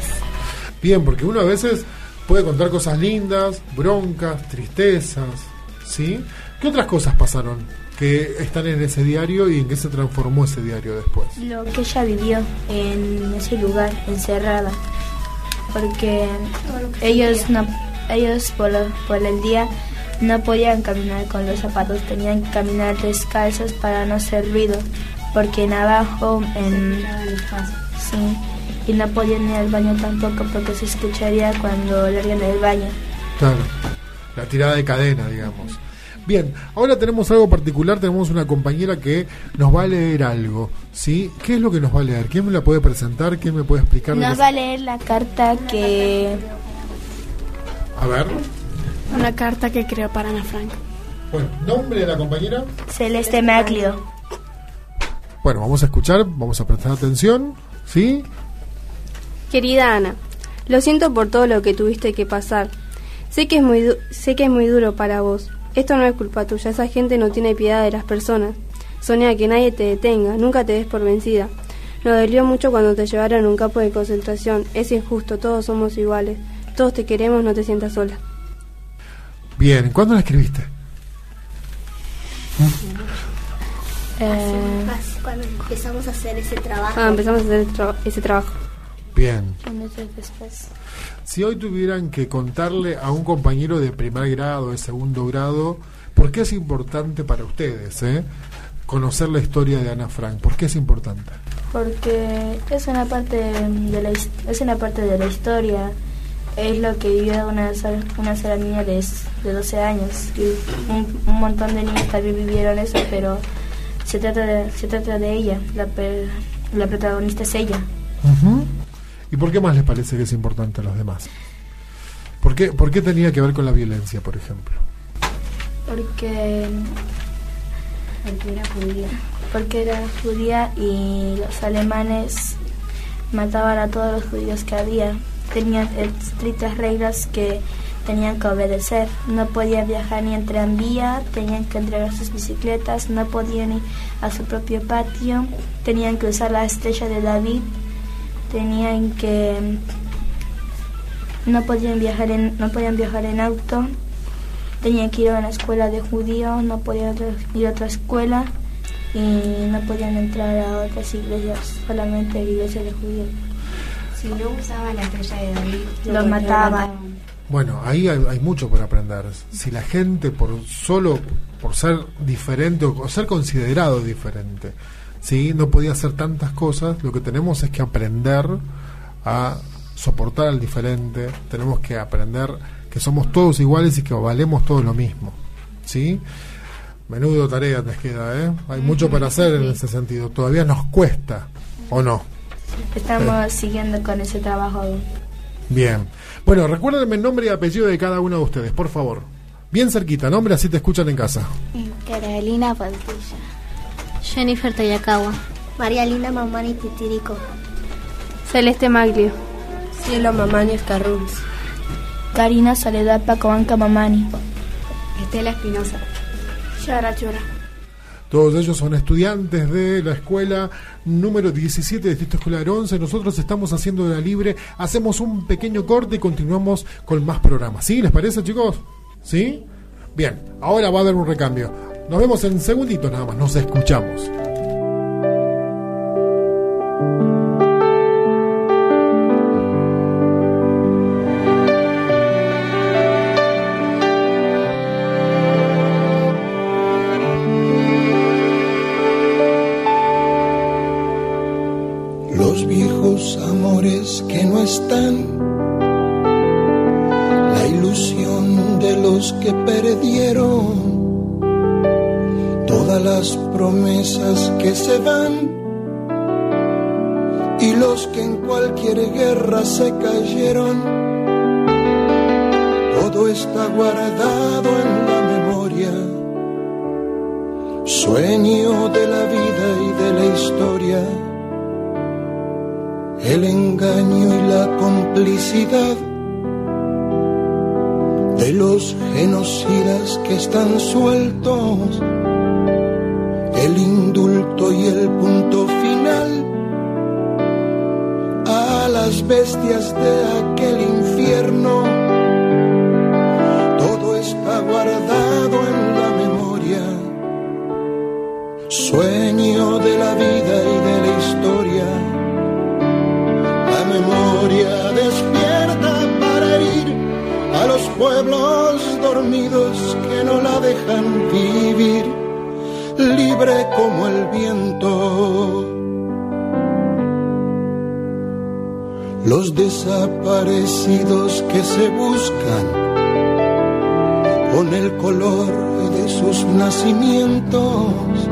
Bien, porque uno a veces puede contar cosas lindas, broncas, tristezas, ¿sí? ¿Qué otras cosas pasaron que están en ese diario y en qué se transformó ese diario después? lo que ella vivió en ese lugar, encerrada. Porque ellos no, ellos por, lo- por el día no podían caminar con los zapatos, tenían que caminar descalzos para no hacer ruido, porque en abajo, en, sí, y no podían ir al baño tampoco porque se escucharía cuando largan el baño. Claro, la tirada de cadena, digamos. Bien, ahora tenemos algo particular, tenemos una compañera que nos va a leer algo, ¿sí? ¿Qué es lo que nos va a leer? ¿Quién me la puede presentar? ¿Quién me puede explicar? Nos va a leer la carta que A ver, Una carta que creó para Ana Frank. bueno, nombre de la compañera. Celeste Maglio. Bueno, vamos a escuchar, vamos a prestar atención, ¿sí? Querida Ana, lo siento por todo lo que tuviste que pasar. Sé que es muy du- sé que es muy duro para vos. Esto no es culpa tuya, esa gente no tiene piedad de las personas. Sonia que nadie te detenga, nunca te des por vencida. Nos dolió mucho cuando te llevaron a un campo de concentración. Es injusto, todos somos iguales. Todos te queremos, no te sientas sola. Bien, ¿cuándo la escribiste? Eh, Cuando empezamos a hacer ese trabajo. Ah, empezamos a hacer el ese trabajo. Bien. meses después. Si hoy tuvieran que contarle a un compañero de primer grado, de segundo grado, ¿por qué es importante para ustedes eh, conocer la historia de Ana Frank? ¿Por qué es importante? porque es una parte de la es una parte de la historia es lo que vivió una sola, una sola niña de, de 12 años y un, un montón de niños también vivieron eso pero se trata de, se trata de ella la, la protagonista es ella ¿Y por qué más les parece que es importante a los demás? ¿Por qué, ¿Por qué tenía que ver con la violencia, por ejemplo? porque Porque era judía. porque era judía y los alemanes mataban a todos los judíos que había. Tenían estrictas reglas que tenían que obedecer. No podían viajar ni en tranvía, tenían que entregar sus bicicletas, no podían ir a su propio patio, tenían que usar la estrella de David, tenían que no podían viajar en no podían viajar en auto, tenían que ir a una escuela de judíos, no podían ir a otra escuela y no podían entrar a otras iglesias, solamente iglesias de judíos. Si no usaba la estrella de David, Los mataban. Bueno, ahí hay, hay mucho por aprender. Si la gente, por solo por ser diferente o ser considerado diferente, ¿sí? no podía hacer tantas cosas, lo que tenemos es que aprender a soportar al diferente, tenemos que aprender que somos todos iguales y que valemos todos lo mismo. ¿sí? Menudo tarea nos queda, ¿eh? Hay mucho para hacer en ese sentido. Todavía nos cuesta, ¿o no? Estamos siguiendo con ese trabajo. Bien. Bueno, recuérdenme el nombre y apellido de cada uno de ustedes, por favor. Bien cerquita, nombre así te escuchan en casa. Carolina Valdilla. Jennifer Tayakawa. María Lina Mamani Titirico. Celeste Maglio. Cielo Mamani Escarruns. Karina Soledad Pacoanca Mamani. Estela Espinosa. Yara Chora. Todos ellos son estudiantes de la escuela número 17 de Distrito Escolar 11. Nosotros estamos haciendo la libre. Hacemos un pequeño corte y continuamos con más programas. ¿Sí? ¿Les parece, chicos? ¿Sí? Bien, ahora va a haber un recambio. Nos vemos en segunditos nada más. Nos escuchamos. Se van. Y los que en cualquier guerra se cayeron. Todo está guardado en la memoria sueño de la vida y de la historia, el engaño y la complicidad de los genocidas que están sueltos, las bestias de que se buscan con el color de sus nacimientos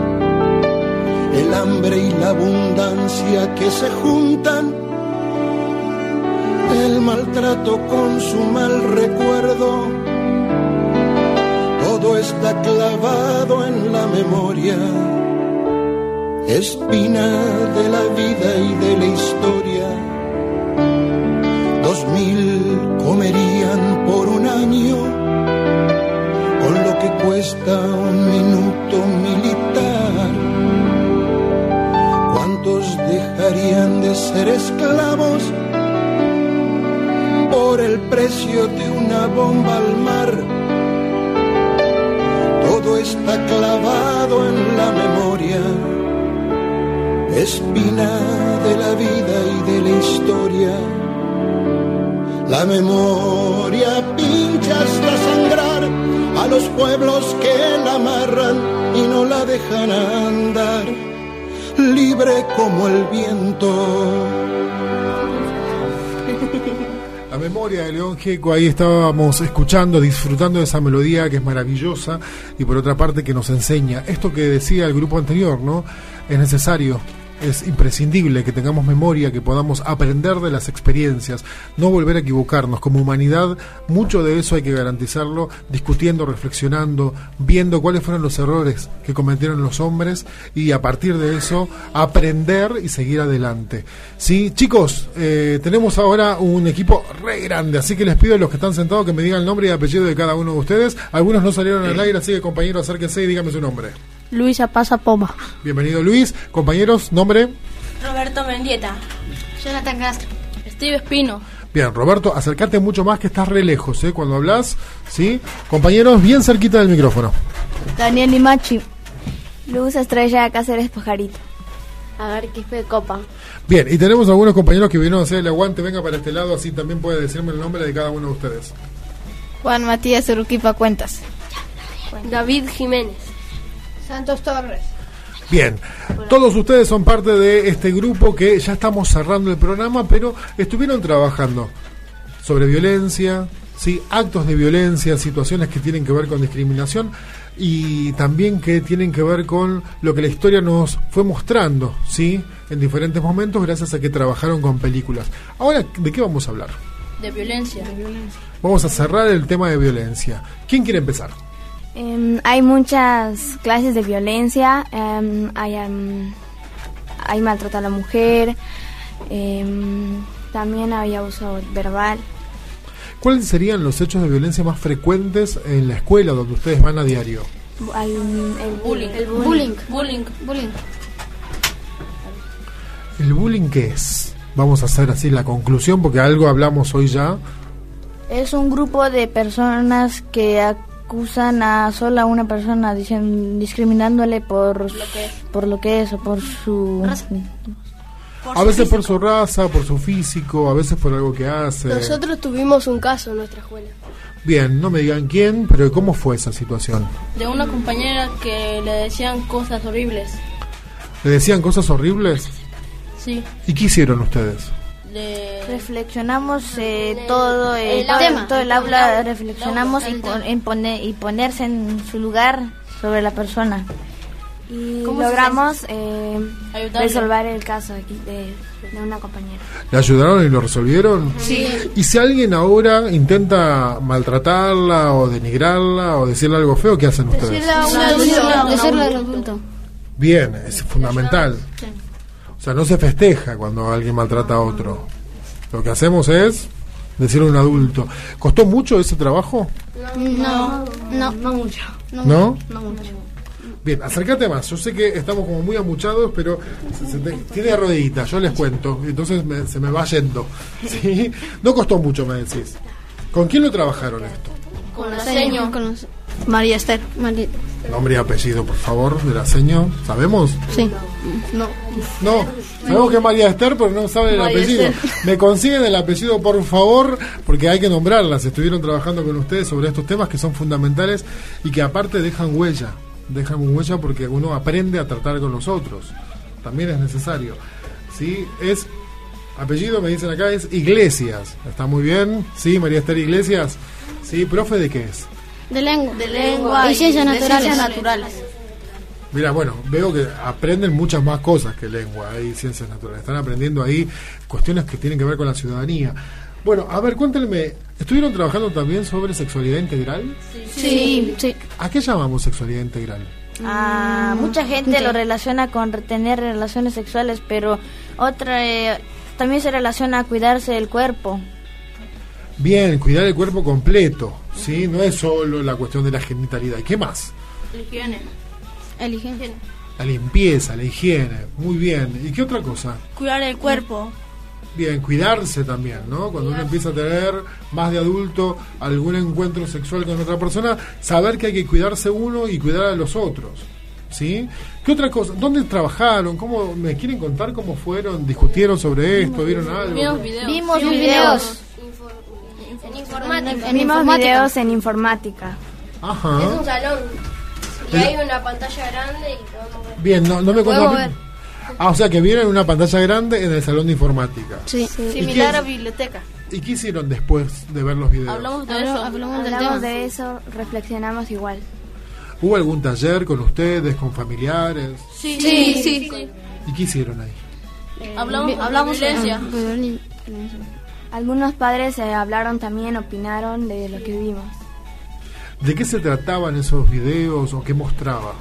el hambre y la abundancia que se juntan, el maltrato con su mal recuerdo, todo está clavado en la memoria, espina de la vida y de la historia. Comerían por un año con lo que cuesta un minuto militar ¿Cuántos dejarían de ser esclavos por el precio de una bomba al mar? Todo está clavado en la memoria, espina de la vida y de la historia. La memoria pincha hasta sangrar a los pueblos que la amarran y no la dejan andar libre como el viento. La memoria de León Gieco, ahí estábamos escuchando, disfrutando de esa melodía que es maravillosa y por otra parte que nos enseña esto que decía el grupo anterior, ¿no? Es necesario es imprescindible que tengamos memoria, que podamos aprender de las experiencias, no volver a equivocarnos. Como humanidad, mucho de eso hay que garantizarlo discutiendo, reflexionando, viendo cuáles fueron los errores que cometieron los hombres y a partir de eso aprender y seguir adelante. Sí, chicos, eh, tenemos ahora un equipo re grande, así que les pido a los que están sentados que me digan el nombre y apellido de cada uno de ustedes. Algunos no salieron al aire, así que compañero, acérquense y dígame su nombre. Luisa Pasa Poma. Bienvenido Luis. Compañeros, nombre. Roberto Mendieta. Jonathan Castro. Steve Espino. Bien, Roberto, acércate mucho más que estás re lejos, ¿eh? Cuando hablas, ¿sí? Compañeros, bien cerquita del micrófono. Daniel Limachi. Luz Estrella Cáceres Pajarito. A ver, qué fue Copa. Bien, y tenemos algunos compañeros que vinieron a hacer el aguante. Venga para este lado, así también puede decirme el nombre de cada uno de ustedes. Juan Matías Uruquipa Cuentas. David Jiménez. Santos Torres. Bien, todos ustedes son parte de este grupo que ya estamos cerrando el programa, pero estuvieron trabajando sobre violencia, sí, actos de violencia, situaciones que tienen que ver con discriminación y también que tienen que ver con lo que la historia nos fue mostrando, sí, en diferentes momentos gracias a que trabajaron con películas. Ahora, ¿de qué vamos a hablar? De violencia. De violencia. Vamos a cerrar el tema de violencia. ¿Quién quiere empezar? Em, hay muchas clases de violencia, em, hay, hay maltrato a la mujer, también hay abuso verbal. ¿Cuáles serían los hechos de violencia más frecuentes en la escuela donde ustedes van a diario? Un- el bullying. El bullying. Bullying. Bullying. ¿El bullying qué es? Vamos a hacer así la conclusión porque algo hablamos hoy ya. Es un grupo de personas que acusan a sola una persona dicen, discriminándole por por lo que es o por su A veces por su raza, por su físico, a veces por algo que hace. Nosotros tuvimos un caso en nuestra escuela. Bien, no me digan quién, pero ¿cómo fue esa situación? De una compañera que le decían cosas horribles. ¿Le decían cosas horribles? Sí. ¿Y qué hicieron ustedes? Reflexionamos eh, todo, El todo, tema. todo el El aula, aula. reflexionamos y, El pon- en pone- y ponerse en su lugar sobre la persona. Y ¿Cómo se logramos eh, resolver el caso aquí de, de una compañera. ¿Le ayudaron y lo resolvieron? Sí. Y si alguien ahora intenta maltratarla o denigrarla o decirle algo feo, ¿qué hacen ustedes? Decirle a un adulto. Bien, es fundamental. O sea, no se festeja cuando alguien maltrata a otro. Lo que hacemos es decirle a un adulto. ¿Costó mucho ese trabajo? No, no, no mucho. ¿No? No mucho. Bien, acércate más. Yo sé que estamos como muy amuchados, pero se- se te- tiene rodillitas, yo les cuento. Entonces me- se me va yendo. ¿sí? No costó mucho, me decís. ¿Con quién lo trabajaron esto? Con la seño. Con los- María Esther. María. Nombre y apellido, por favor, de la seño. ¿Sabemos? Sí. No. No, sabemos que es María Esther, pero no saben el María apellido. Esther. Me consiguen el apellido, por favor, porque hay que nombrarlas. Estuvieron trabajando con ustedes sobre estos temas que son fundamentales y que aparte dejan huella. Dejan huella porque uno aprende a tratar con los otros. También es necesario. ¿Sí? Es. Apellido, me dicen acá, es Iglesias. ¿Está muy bien? ¿Sí, María Esther Iglesias? ¿Sí? ¿Profe de qué es? De lengua. De lengua Y y ciencias de naturales. ciencias naturales. Mira, bueno, veo que aprenden muchas más cosas que lengua y ciencias naturales. Están aprendiendo ahí cuestiones que tienen que ver con la ciudadanía. Bueno, a ver, cuéntenme, ¿estuvieron trabajando también sobre sexualidad integral? Sí, sí. ¿A qué llamamos sexualidad integral? Ah, mucha gente Sí. lo relaciona con tener relaciones sexuales, pero otra eh, también se relaciona a cuidarse del cuerpo. Bien, cuidar el cuerpo completo, ¿sí? No es solo la cuestión de la genitalidad. ¿Qué más? El higiene. El higiene. La limpieza, la higiene, muy bien. ¿Y qué otra cosa? Cuidar el cuerpo. Bien, cuidarse también, ¿no? Cuando uno empieza a tener más de adulto algún encuentro sexual con otra persona, saber que hay que cuidarse uno y cuidar a los otros. ¿Sí? ¿Qué otra cosa? ¿Dónde trabajaron? ¿Cómo me quieren contar cómo fueron? ¿Discutieron sobre esto? ¿Vieron algo? Vimos Vimos videos. En informática. Vimos videos en informática. Ajá. Es un salón. Y El- hay una pantalla grande y podemos ver. Bien, no, no me ver. Ah, o sea que vieron una pantalla grande en el salón de informática. Sí. ¿Y Similar qué- a biblioteca. ¿Y qué hicieron después de ver los videos? Hablamos de eso. hablamos del Hablamos tema. de eso, reflexionamos igual. ¿Hubo algún taller con ustedes, con familiares? Sí, sí. sí. ¿Y qué hicieron ahí? Hablamos, Hablamos de violencia. Algunos padres eh, hablaron también, opinaron de lo que vimos. ¿De qué se trataban esos videos o qué mostraba?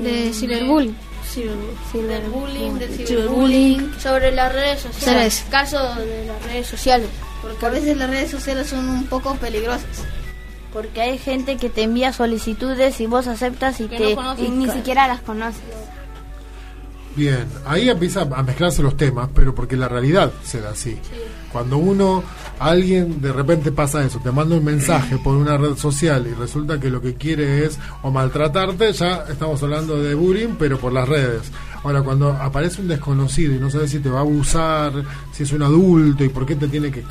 De ciberbullying. Del bullying, del Ciberbullying. ciberbullying, sobre las redes sociales, casos de las redes sociales. Porque a veces las redes sociales son un poco peligrosas. Porque hay gente que te envía solicitudes y vos aceptas y Que te no y Ni siquiera las conoces. Bien, ahí empieza a mezclarse los temas, pero porque la realidad se da así. Cuando uno, alguien de repente pasa eso, te manda un mensaje por una red social y resulta que lo que quiere es o maltratarte, ya estamos hablando de bullying, pero por las redes. Ahora, cuando aparece un desconocido y no sabes si te va a abusar, si es un adulto y por qué te tiene que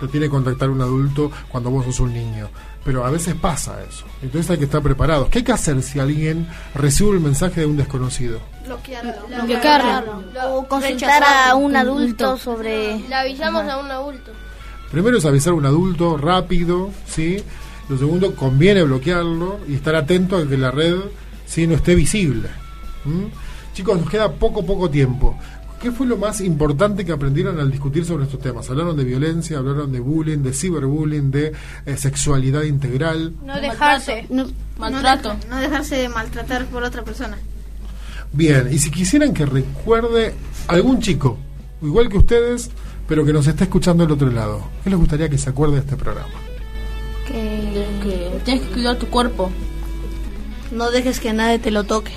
te tiene que contactar un adulto cuando vos sos un niño. Pero a veces pasa eso. Entonces hay que estar preparados. ¿Qué hay que hacer si alguien recibe el mensaje de un desconocido? bloquearlo. O consultar a un adulto sobre Le avisamos a un adulto. Primero es avisar a un adulto rápido, ¿sí? Lo segundo, conviene bloquearlo y estar atento a que la red ¿sí? no esté visible. ¿m? Chicos, nos queda poco, poco tiempo. ¿Qué fue lo más importante que aprendieron al discutir sobre estos temas? Hablaron de violencia, hablaron de bullying, de ciberbullying, de eh, sexualidad integral. No dejarse. No, Maltrato. No, de- no dejarse de maltratar por otra persona. Bien, y si quisieran que recuerde algún chico, igual que ustedes, pero que nos está escuchando del otro lado, ¿qué les gustaría que se acuerde de este programa? que tienes que cuidar tu cuerpo. No dejes que nadie te lo toque.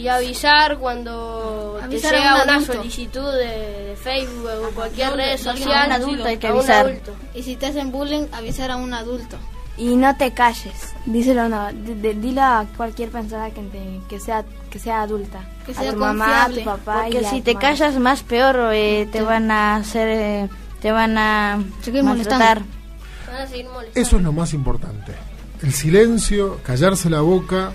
Y avisar cuando Avisar te a llega un una solicitud de, de Facebook o cualquier red a un social. adulto hay que a un avisar. adulto. Y si te hacen bullying, avisar a un adulto. Y no te calles. Díselo, no, di- di- dilo a cualquier persona que, te- que sea que sea adulta. Que a sea tu mamá, a tu papá. y Porque a si te mamá. callas más peor eh, te van a hacer eh, te van a Seguir maltratar. Van a seguir molestando. Eso es lo más importante. El silencio, callarse la boca,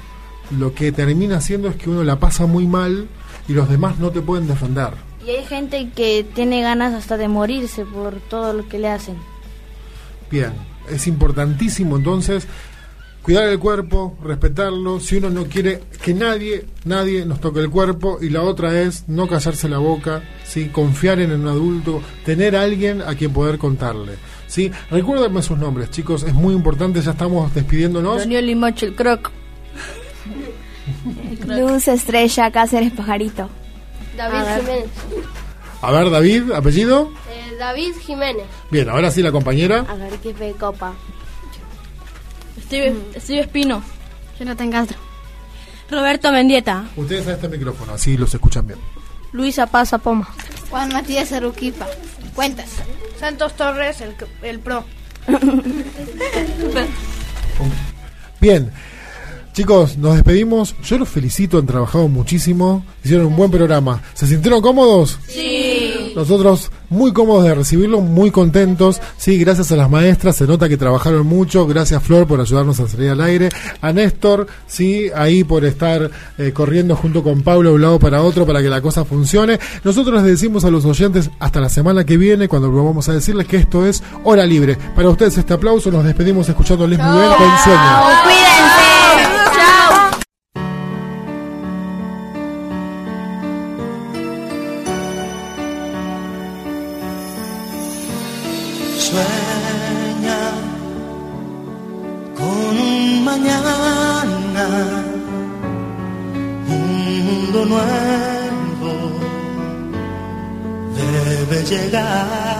lo que termina haciendo es que uno la pasa muy mal y los demás no te pueden defender. Y hay gente que tiene ganas hasta de morirse por todo lo que le hacen. Bien, es importantísimo entonces cuidar el cuerpo, respetarlo, si uno no quiere que nadie, nadie nos toque el cuerpo y la otra es no callarse la boca, ¿sí? confiar en un adulto, tener a alguien a quien poder contarle. ¿sí? Recuérdenme sus nombres, chicos, es muy importante, ya estamos despidiéndonos. Daniel y Macho, el croc. Luz Estrella Cáceres Pajarito. David A. Jiménez. A ver, David, apellido. Eh, David Jiménez. Bien, ahora sí la compañera. A ver qué fe copa. Steve, Steve Espino. Jonathan Castro. Roberto Mendieta. Ustedes a este micrófono, así los escuchan bien. Luisa Paz Poma. Juan Matías Aruquipa. Cuentas. Santos Torres, el, el pro. Bien. Chicos, nos despedimos. Yo los felicito, han trabajado muchísimo. Hicieron un buen programa. ¿Se sintieron cómodos? Sí. Nosotros muy cómodos de recibirlo, muy contentos. Sí, gracias a las maestras, se nota que trabajaron mucho. Gracias Flor por ayudarnos a salir al aire. A Néstor, sí, ahí por estar eh, corriendo junto con Pablo de un lado para otro para que la cosa funcione. Nosotros les decimos a los oyentes hasta la semana que viene, cuando vamos a decirles que esto es hora libre. Para ustedes este aplauso, nos despedimos escuchando a Luis Miguel con sueño. sky.